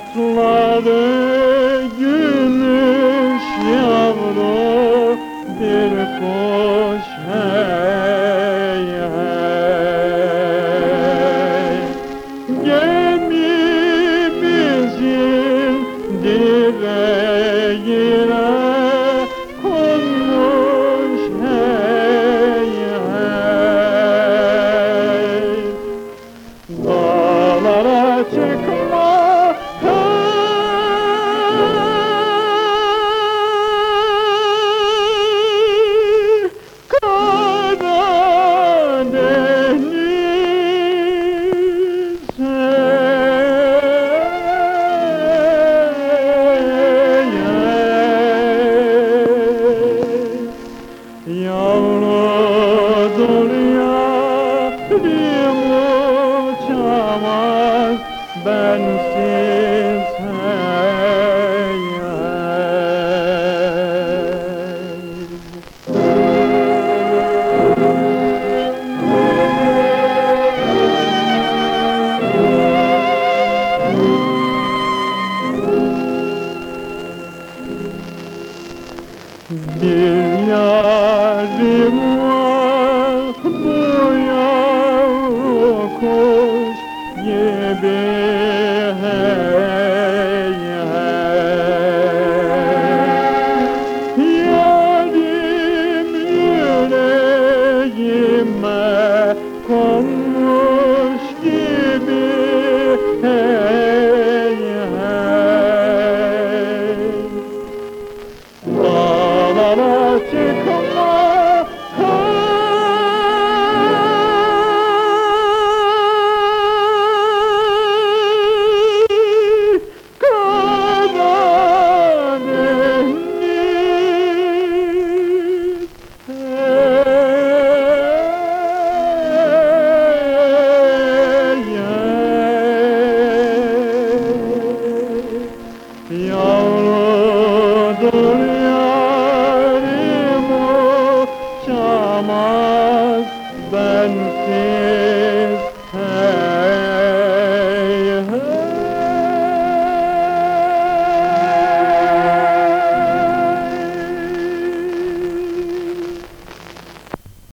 Kanatları gümüş yavru bir kuş hey hey. Gemimizin direğine konmuş hey hey. Dağlara çıkma Bir yarim var bu yavru Yavrudur yarim uçamaz bensiz. hey